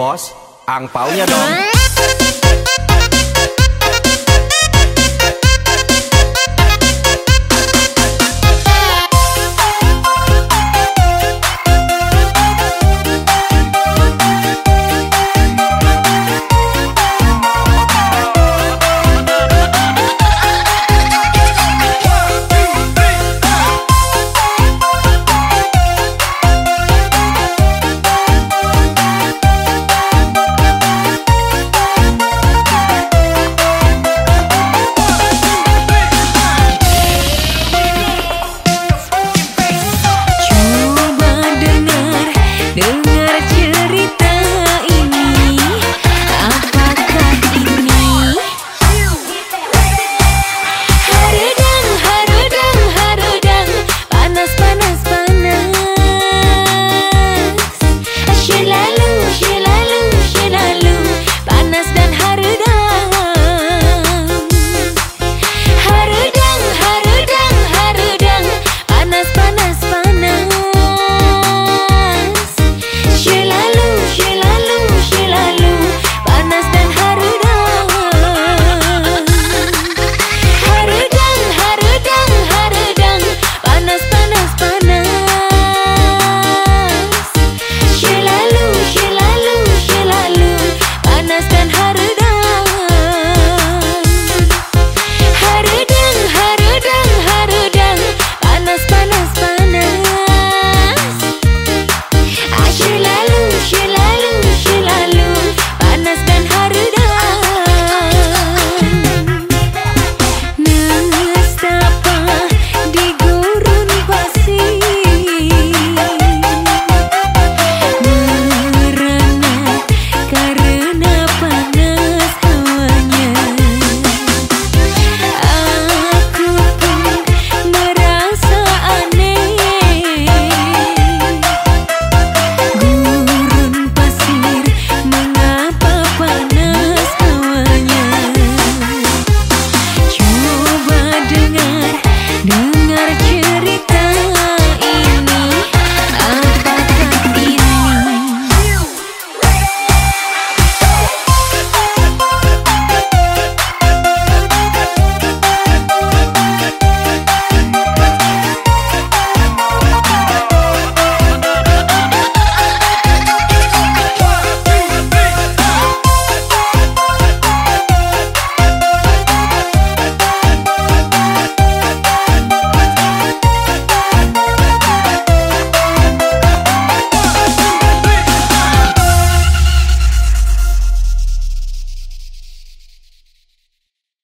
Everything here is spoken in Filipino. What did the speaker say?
boss, ang pau niya doon.